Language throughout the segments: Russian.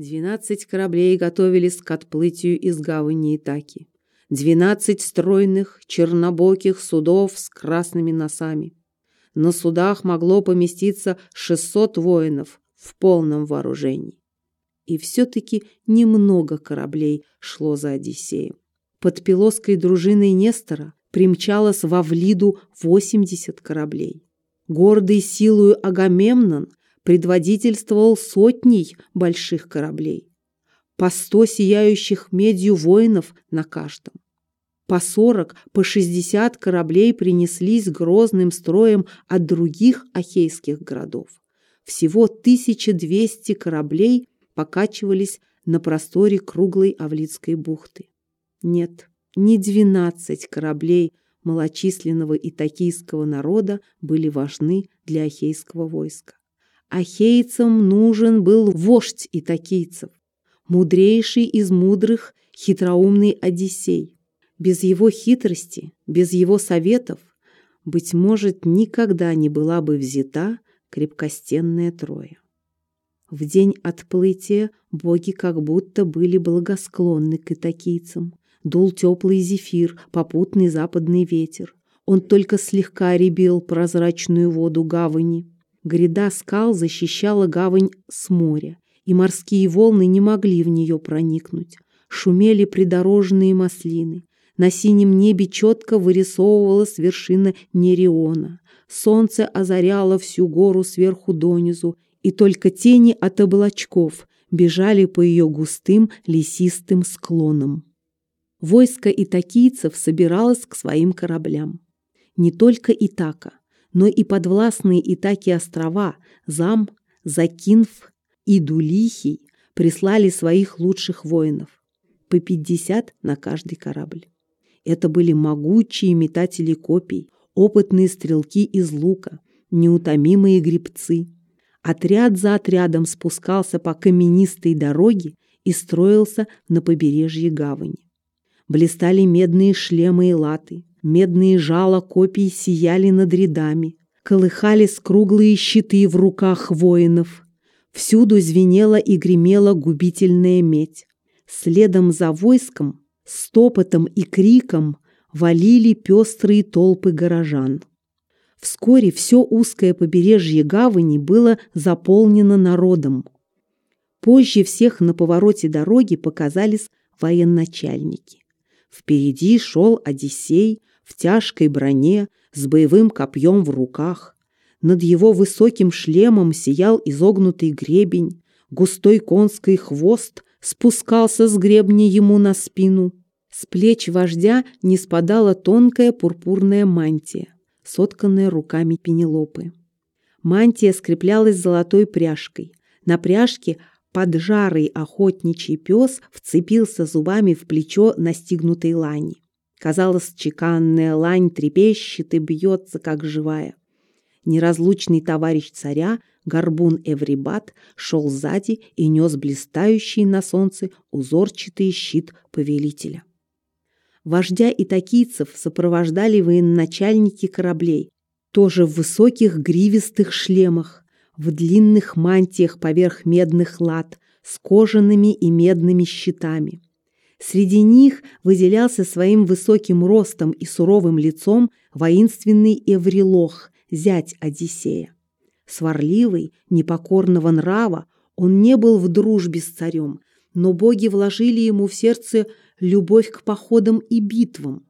Двенадцать кораблей готовились к отплытию из гавани Итаки. Двенадцать стройных, чернобоких судов с красными носами. На судах могло поместиться 600 воинов в полном вооружении. И все-таки немного кораблей шло за Одиссеем. Под пилоской дружиной Нестора примчалось во Влиду 80 кораблей. Гордый силою Агамемнон предводительствовал сотней больших кораблей. По сто сияющих медью воинов на каждом. По сорок, по шестьдесят кораблей принеслись грозным строем от других ахейских городов. Всего 1200 кораблей покачивались на просторе круглой Авлицкой бухты. Нет, не 12 кораблей малочисленного итакийского народа были важны для ахейского войска. Ахейцам нужен был вождь итакийцев, мудрейший из мудрых, хитроумный Одиссей. Без его хитрости, без его советов, быть может, никогда не была бы взята крепкостенная Троя. В день отплытия боги как будто были благосклонны к итакийцам. Дул теплый зефир, попутный западный ветер. Он только слегка ребил прозрачную воду гавани. Гряда скал защищала гавань с моря, и морские волны не могли в нее проникнуть. Шумели придорожные маслины, на синем небе четко вырисовывалась вершина Нериона. Солнце озаряло всю гору сверху донизу, и только тени от облачков бежали по ее густым лесистым склонам. Войско итакийцев собиралось к своим кораблям. Не только Итака, но и подвластные Итаки острова Зам, Закинф и Дулихий прислали своих лучших воинов, по пятьдесят на каждый корабль. Это были могучие метатели копий, опытные стрелки из лука, неутомимые гребцы. Отряд за отрядом спускался по каменистой дороге и строился на побережье гавани. Блистали медные шлемы и латы, медные жала копий сияли над рядами, колыхались круглые щиты в руках воинов. Всюду звенела и гремела губительная медь. Следом за войском стопотом и криком валили пестрые толпы горожан. Вскоре все узкое побережье гавани было заполнено народом. Позже всех на повороте дороги показались военачальники. Впереди шел Одиссей в тяжкой броне с боевым копьем в руках. Над его высоким шлемом сиял изогнутый гребень, густой конский хвост спускался с гребня ему на спину. С плеч вождя не спадала тонкая пурпурная мантия, сотканная руками Пенелопы. Мантия скреплялась золотой пряжкой. На пряжке поджарый охотничий пес вцепился зубами в плечо настигнутой лани. Казалось, чеканная лань трепещет и бьется, как живая. Неразлучный товарищ царя, горбун Эврибат, шел сзади и нес блистающий на солнце узорчатый щит повелителя. Вождя итакийцев сопровождали военачальники кораблей, тоже в высоких гривистых шлемах, в длинных мантиях поверх медных лад, с кожаными и медными щитами. Среди них выделялся своим высоким ростом и суровым лицом воинственный Эврилох, зять Одиссея. Сварливый, непокорного нрава, он не был в дружбе с царем, но боги вложили ему в сердце любовь к походам и битвам.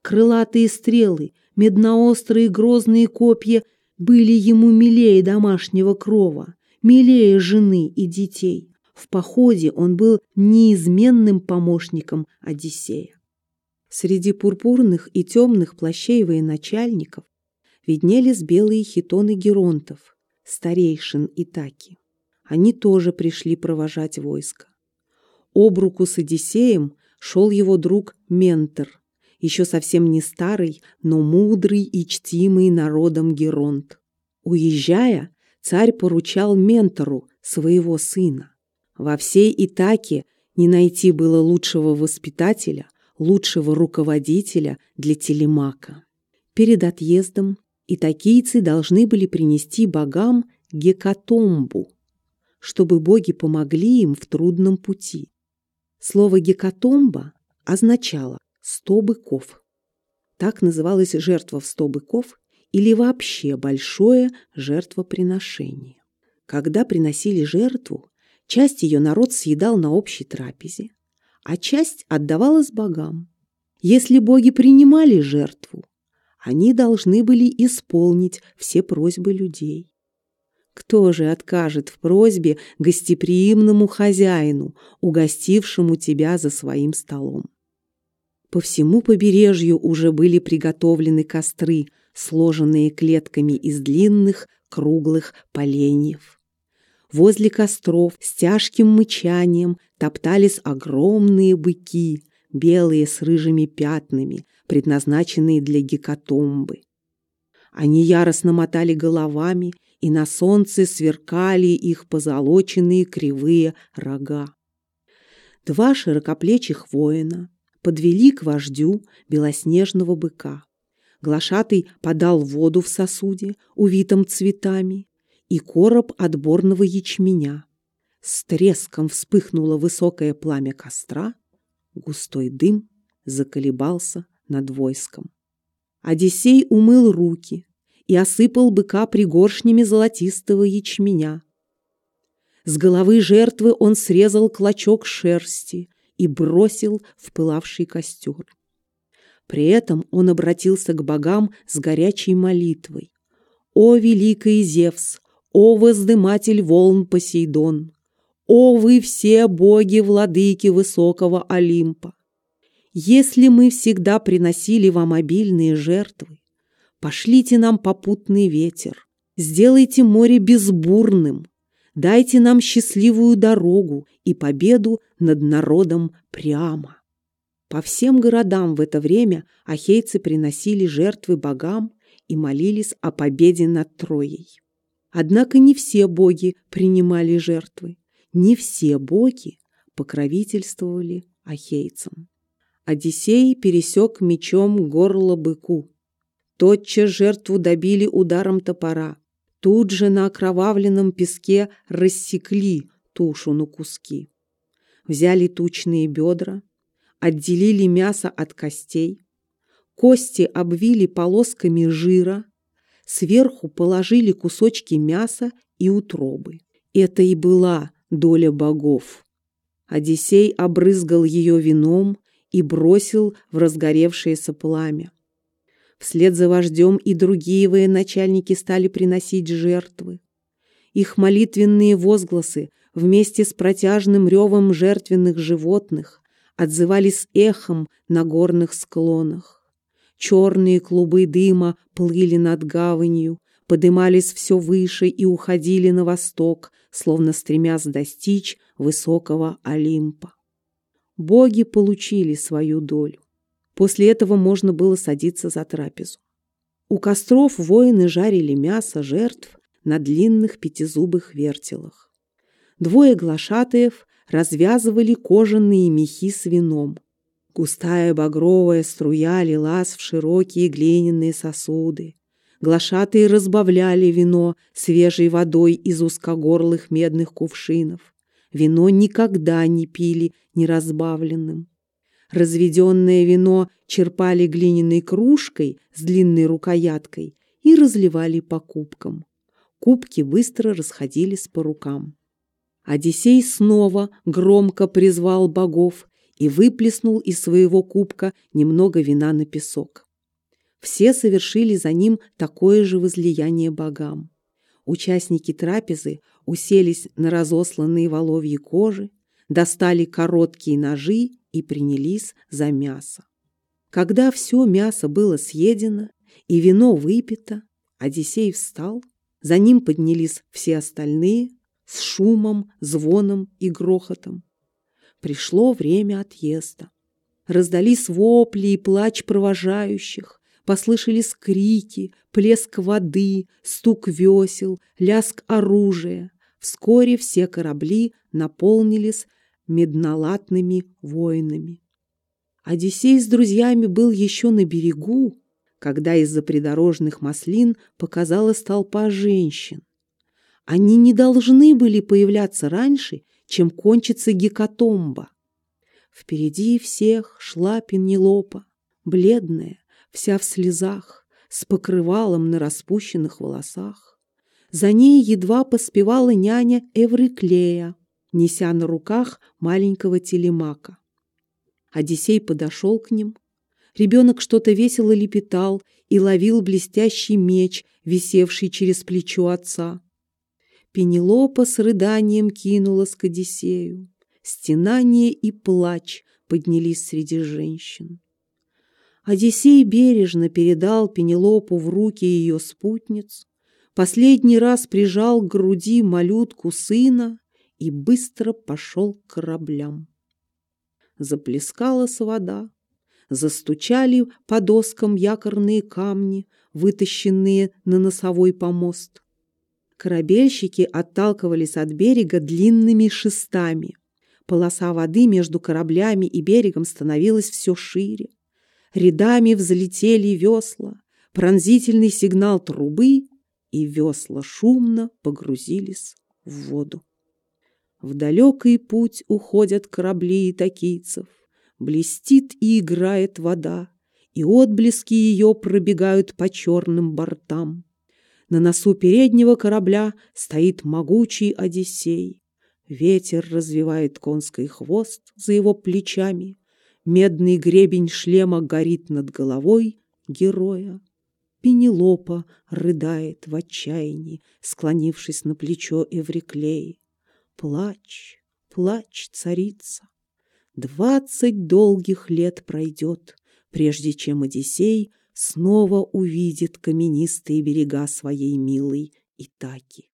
Крылатые стрелы, медноострые грозные копья были ему милее домашнего крова, милее жены и детей. В походе он был неизменным помощником Одиссея. Среди пурпурных и темных плащей военачальников виднелись белые хитоны геронтов, старейшин Итаки. Они тоже пришли провожать войско. Об руку с Одиссеем шел его друг Ментор, еще совсем не старый, но мудрый и чтимый народом Геронт. Уезжая, царь поручал Ментору своего сына. Во всей Итаке не найти было лучшего воспитателя, лучшего руководителя для телемака. Перед отъездом итакийцы должны были принести богам гекатомбу, чтобы боги помогли им в трудном пути. Слово «гекатомба» означало «сто быков». Так называлась жертва в сто быков или вообще большое жертвоприношение. Когда приносили жертву, часть ее народ съедал на общей трапезе, а часть отдавалась богам. Если боги принимали жертву, они должны были исполнить все просьбы людей. Кто же откажет в просьбе гостеприимному хозяину, угостившему тебя за своим столом? По всему побережью уже были приготовлены костры, сложенные клетками из длинных круглых поленьев. Возле костров с тяжким мычанием топтались огромные быки, белые с рыжими пятнами, предназначенные для гекатомбы. Они яростно мотали головами, и на солнце сверкали их позолоченные кривые рога. Два широкоплечих воина подвели к вождю белоснежного быка. Глашатый подал воду в сосуде, увитом цветами, и короб отборного ячменя. С треском вспыхнуло высокое пламя костра, густой дым заколебался над войском. Одиссей умыл руки и осыпал быка пригоршнями золотистого ячменя. С головы жертвы он срезал клочок шерсти и бросил в пылавший костер. При этом он обратился к богам с горячей молитвой. «О, великий Зевс! О, воздыматель волн Посейдон! О, вы все боги-владыки высокого Олимпа! Если мы всегда приносили вам обильные жертвы, пошлите нам попутный ветер, сделайте море безбурным, дайте нам счастливую дорогу и победу над народом прямо. По всем городам в это время ахейцы приносили жертвы богам и молились о победе над Троей. Однако не все боги принимали жертвы, не все боги покровительствовали ахейцам. Одиссей пересек мечом горло быку. Тотчас жертву добили ударом топора. Тут же на окровавленном песке рассекли тушу на куски. Взяли тучные бедра, отделили мясо от костей, кости обвили полосками жира, сверху положили кусочки мяса и утробы. Это и была доля богов. Одиссей обрызгал ее вином и бросил в разгоревшееся пламя. Вслед за вождем и другие военачальники стали приносить жертвы. Их молитвенные возгласы вместе с протяжным ревом жертвенных животных отзывались эхом на горных склонах. Черные клубы дыма плыли над гаванью, подымались все выше и уходили на восток, словно стремясь достичь высокого Олимпа боги получили свою долю. После этого можно было садиться за трапезу. У костров воины жарили мясо жертв на длинных пятизубых вертелах. Двое глашатаев развязывали кожаные мехи с вином. Густая багровая струя лилась в широкие глиняные сосуды. Глашатые разбавляли вино свежей водой из узкогорлых медных кувшинов. Вино никогда не пили неразбавленным. Разведенное вино черпали глиняной кружкой с длинной рукояткой и разливали по кубкам. Кубки быстро расходились по рукам. Одиссей снова громко призвал богов и выплеснул из своего кубка немного вина на песок. Все совершили за ним такое же возлияние богам. Участники трапезы уселись на разосланные воловьи кожи, достали короткие ножи и принялись за мясо. Когда все мясо было съедено и вино выпито, Одиссей встал, за ним поднялись все остальные с шумом, звоном и грохотом. Пришло время отъезда. Раздались вопли и плач провожающих, послышались крики, плеск воды, стук весел, ляск оружия. Вскоре все корабли наполнились меднолатными воинами. Одиссей с друзьями был еще на берегу, когда из-за придорожных маслин показалась толпа женщин. Они не должны были появляться раньше, чем кончится гекатомба. Впереди всех шла Пенелопа, бледная, вся в слезах, с покрывалом на распущенных волосах. За ней едва поспевала няня Эвриклея, неся на руках маленького телемака. Одиссей подошел к ним. Ребенок что-то весело лепетал и ловил блестящий меч, висевший через плечо отца. Пенелопа с рыданием кинулась к Одиссею. Стенание и плач поднялись среди женщин. Одиссей бережно передал Пенелопу в руки ее спутниц, последний раз прижал к груди малютку сына и быстро пошел к кораблям. Заплескалась вода, застучали по доскам якорные камни, вытащенные на носовой помост. Корабельщики отталкивались от берега длинными шестами. Полоса воды между кораблями и берегом становилась все шире. Рядами взлетели весла, пронзительный сигнал трубы, и весла шумно погрузились в воду. В далекий путь уходят корабли итакийцев, блестит и играет вода, и отблески ее пробегают по черным бортам. На носу переднего корабля стоит могучий Одиссей. Ветер развивает конский хвост за его плечами. Медный гребень шлема горит над головой героя. Пенелопа рыдает в отчаянии, склонившись на плечо Эвриклеи. Плачь, плачь, царица. Двадцать долгих лет пройдет, прежде чем Одиссей снова увидит каменистые берега своей милой Итаки.